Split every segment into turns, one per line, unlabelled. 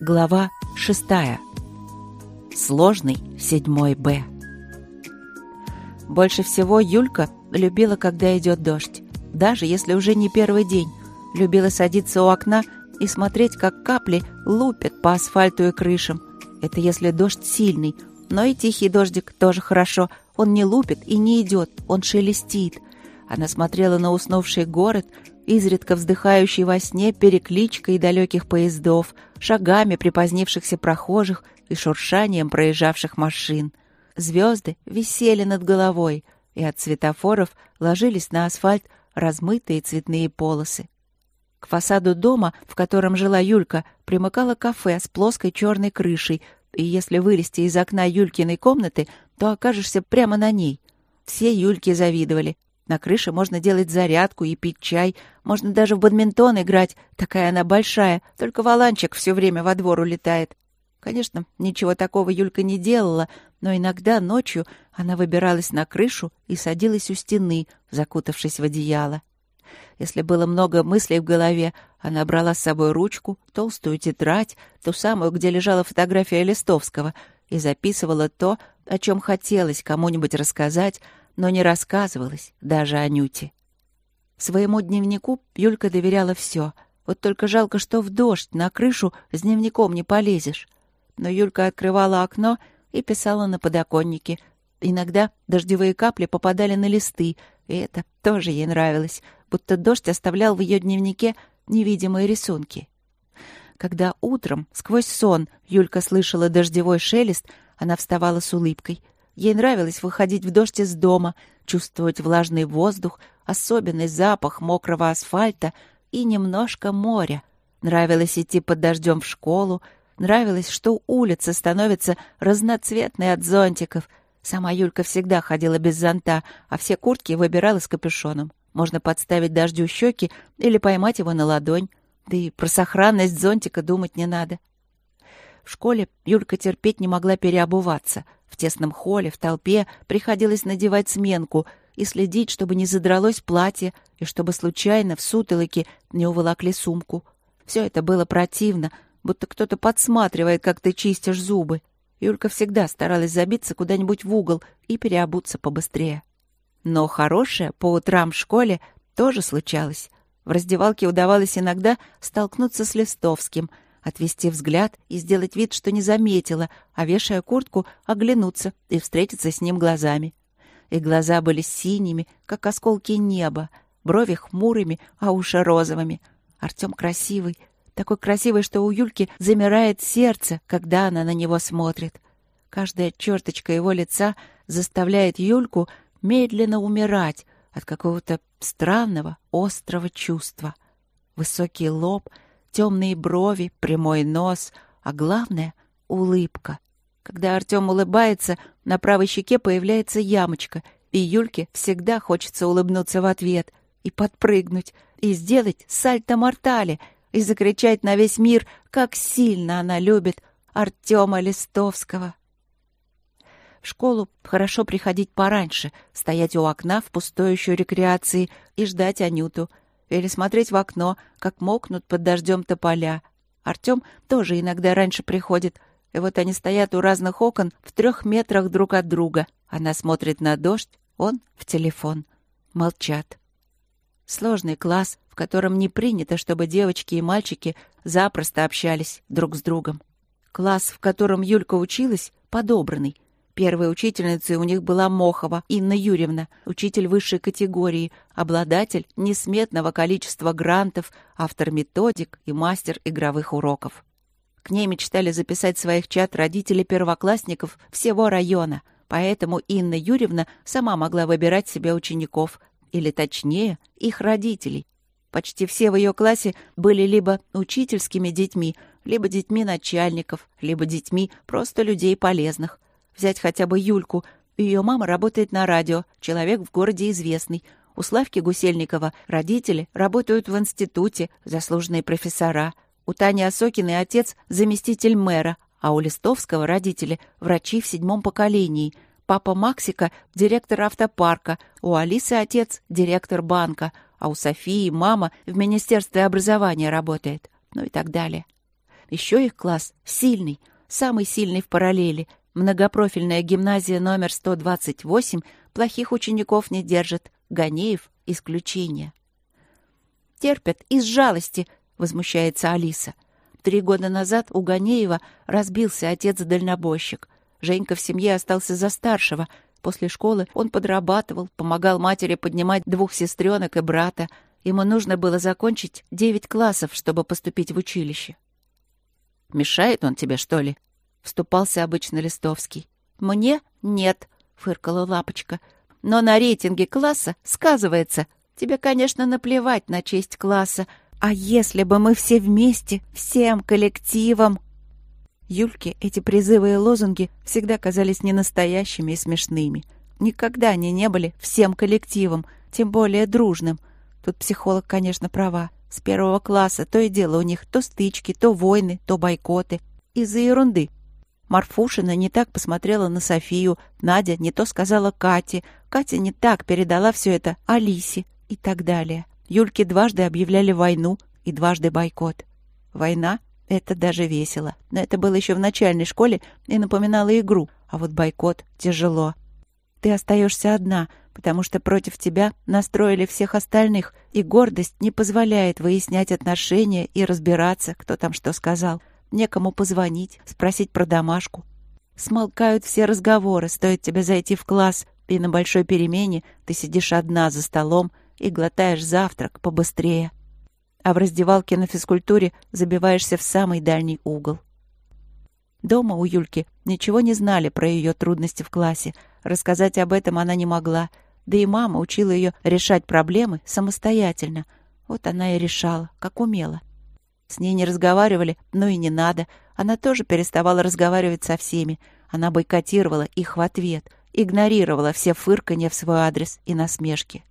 Глава шестая. Сложный седьмой Б. Больше всего Юлька любила, когда идет дождь. Даже если уже не первый день. Любила садиться у окна и смотреть, как капли лупят по асфальту и крышам. Это если дождь сильный. Но и тихий дождик тоже хорошо. Он не лупит и не идет, он шелестит. Она смотрела на уснувший город, изредка вздыхающий во сне перекличкой далеких поездов, шагами припозднившихся прохожих и шуршанием проезжавших машин. Звезды висели над головой, и от светофоров ложились на асфальт размытые цветные полосы. К фасаду дома, в котором жила Юлька, примыкало кафе с плоской черной крышей, и если вылезти из окна Юлькиной комнаты, то окажешься прямо на ней. Все Юльке завидовали, на крыше можно делать зарядку и пить чай. Можно даже в бадминтон играть. Такая она большая. Только валанчик все время во двор улетает. Конечно, ничего такого Юлька не делала, но иногда ночью она выбиралась на крышу и садилась у стены, закутавшись в одеяло. Если было много мыслей в голове, она брала с собой ручку, толстую тетрадь, ту самую, где лежала фотография Листовского, и записывала то, о чем хотелось кому-нибудь рассказать, но не рассказывалась даже Анюте. Своему дневнику Юлька доверяла все. Вот только жалко, что в дождь на крышу с дневником не полезешь. Но Юлька открывала окно и писала на подоконнике. Иногда дождевые капли попадали на листы, и это тоже ей нравилось, будто дождь оставлял в ее дневнике невидимые рисунки. Когда утром, сквозь сон, Юлька слышала дождевой шелест, она вставала с улыбкой — Ей нравилось выходить в дождь из дома, чувствовать влажный воздух, особенный запах мокрого асфальта и немножко моря. Нравилось идти под дождем в школу, нравилось, что улица становится разноцветной от зонтиков. Сама Юлька всегда ходила без зонта, а все куртки выбирала с капюшоном. Можно подставить дождю щеки или поймать его на ладонь. Да и про сохранность зонтика думать не надо. В школе Юлька терпеть не могла переобуваться — в тесном холле, в толпе приходилось надевать сменку и следить, чтобы не задралось платье и чтобы случайно в сутолоке не уволокли сумку. Все это было противно, будто кто-то подсматривает, как ты чистишь зубы. Юлька всегда старалась забиться куда-нибудь в угол и переобуться побыстрее. Но хорошее по утрам в школе тоже случалось. В раздевалке удавалось иногда столкнуться с Листовским — отвести взгляд и сделать вид, что не заметила, а, вешая куртку, оглянуться и встретиться с ним глазами. И глаза были синими, как осколки неба, брови хмурыми, а уши розовыми. Артем красивый, такой красивый, что у Юльки замирает сердце, когда она на него смотрит. Каждая черточка его лица заставляет Юльку медленно умирать от какого-то странного, острого чувства. Высокий лоб — темные брови, прямой нос, а главное — улыбка. Когда Артем улыбается, на правой щеке появляется ямочка, и Юльке всегда хочется улыбнуться в ответ и подпрыгнуть, и сделать сальто-мортале, и закричать на весь мир, как сильно она любит Артема Листовского. В школу хорошо приходить пораньше, стоять у окна в пустующей рекреации и ждать Анюту — или смотреть в окно, как мокнут под дождем тополя. Артем тоже иногда раньше приходит, и вот они стоят у разных окон в трех метрах друг от друга. Она смотрит на дождь, он в телефон. Молчат. Сложный класс, в котором не принято, чтобы девочки и мальчики запросто общались друг с другом. Класс, в котором Юлька училась, подобранный — Первой учительницей у них была Мохова Инна Юрьевна, учитель высшей категории, обладатель несметного количества грантов, автор методик и мастер игровых уроков. К ней мечтали записать своих чат родители первоклассников всего района, поэтому Инна Юрьевна сама могла выбирать себе учеников, или точнее, их родителей. Почти все в ее классе были либо учительскими детьми, либо детьми начальников, либо детьми просто людей полезных — Взять хотя бы Юльку. Ее мама работает на радио, человек в городе известный. У Славки Гусельникова родители работают в институте, заслуженные профессора. У Тани Осокиной отец — заместитель мэра, а у Листовского родители — врачи в седьмом поколении. Папа Максика — директор автопарка, у Алисы отец — директор банка, а у Софии мама в Министерстве образования работает. Ну и так далее. Еще их класс сильный, самый сильный в параллели. Многопрофильная гимназия номер 128 плохих учеников не держит. Ганеев — исключение. «Терпят из жалости», — возмущается Алиса. Три года назад у Ганеева разбился отец-дальнобойщик. Женька в семье остался за старшего. После школы он подрабатывал, помогал матери поднимать двух сестренок и брата. Ему нужно было закончить девять классов, чтобы поступить в училище. «Мешает он тебе, что ли?» — вступался обычно Листовский. «Мне нет», — фыркала Лапочка. «Но на рейтинге класса сказывается. Тебе, конечно, наплевать на честь класса. А если бы мы все вместе, всем коллективом...» Юльке эти призывы и лозунги всегда казались ненастоящими и смешными. Никогда они не были всем коллективом, тем более дружным. Тут психолог, конечно, права. С первого класса то и дело у них то стычки, то войны, то бойкоты. Из-за ерунды. Марфушина не так посмотрела на Софию, Надя не то сказала Кате, Катя не так передала все это Алисе и так далее. Юльке дважды объявляли войну и дважды бойкот. Война — это даже весело. Но это было еще в начальной школе и напоминало игру. А вот бойкот тяжело. Ты остаешься одна, потому что против тебя настроили всех остальных, и гордость не позволяет выяснять отношения и разбираться, кто там что сказал. Некому позвонить, спросить про домашку. Смолкают все разговоры, стоит тебе зайти в класс, и на большой перемене ты сидишь одна за столом и глотаешь завтрак побыстрее. А в раздевалке на физкультуре забиваешься в самый дальний угол. Дома у Юльки ничего не знали про ее трудности в классе. Рассказать об этом она не могла. Да и мама учила ее решать проблемы самостоятельно. Вот она и решала, как умела. С ней не разговаривали, но и не надо. Она тоже переставала разговаривать со всеми. Она бойкотировала их в ответ, игнорировала все фырканья в свой адрес и насмешки.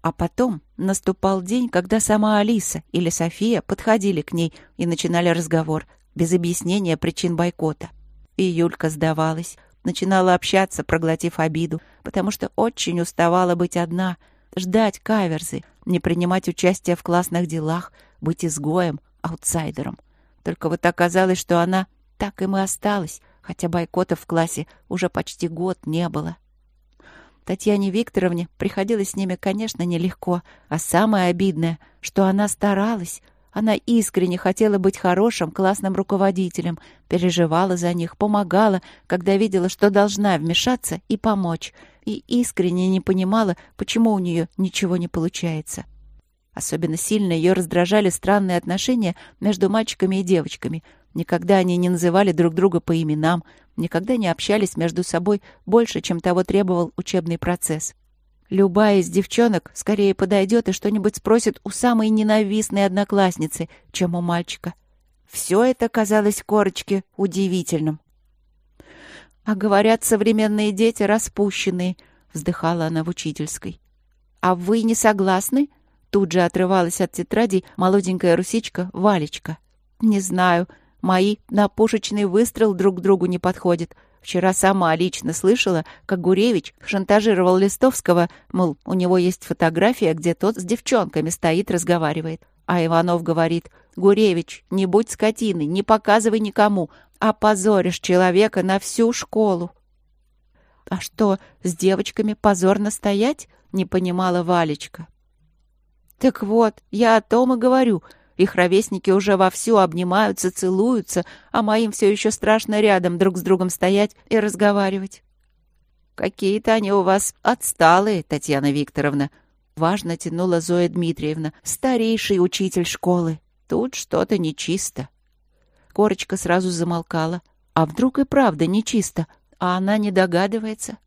А потом наступал день, когда сама Алиса или София подходили к ней и начинали разговор, без объяснения причин бойкота. И Юлька сдавалась, начинала общаться, проглотив обиду, потому что очень уставала быть одна, ждать каверзы, не принимать участие в классных делах, быть изгоем, аутсайдером. Только вот оказалось, что она так им и осталась, хотя бойкотов в классе уже почти год не было. Татьяне Викторовне приходилось с ними, конечно, нелегко, а самое обидное, что она старалась. Она искренне хотела быть хорошим классным руководителем, переживала за них, помогала, когда видела, что должна вмешаться и помочь, и искренне не понимала, почему у нее ничего не получается. Особенно сильно ее раздражали странные отношения между мальчиками и девочками. Никогда они не называли друг друга по именам, никогда не общались между собой больше, чем того требовал учебный процесс. Любая из девчонок скорее подойдет и что-нибудь спросит у самой ненавистной одноклассницы, чем у мальчика. Все это казалось Корочке удивительным. «А говорят, современные дети распущенные», — вздыхала она в учительской. «А вы не согласны?» Тут же отрывалась от тетради молоденькая русичка Валечка. «Не знаю. Мои на пушечный выстрел друг другу не подходят. Вчера сама лично слышала, как Гуревич шантажировал Листовского, мол, у него есть фотография, где тот с девчонками стоит, разговаривает. А Иванов говорит, «Гуревич, не будь скотиной, не показывай никому, опозоришь человека на всю школу». «А что, с девочками позорно стоять?» — не понимала Валечка. Так вот, я о том и говорю. Их ровесники уже вовсю обнимаются, целуются, а моим все еще страшно рядом друг с другом стоять и разговаривать. Какие-то они у вас отсталые, Татьяна Викторовна. Важно тянула Зоя Дмитриевна, старейший учитель школы. Тут что-то нечисто. Корочка сразу замолкала. А вдруг и правда нечисто, а она не догадывается?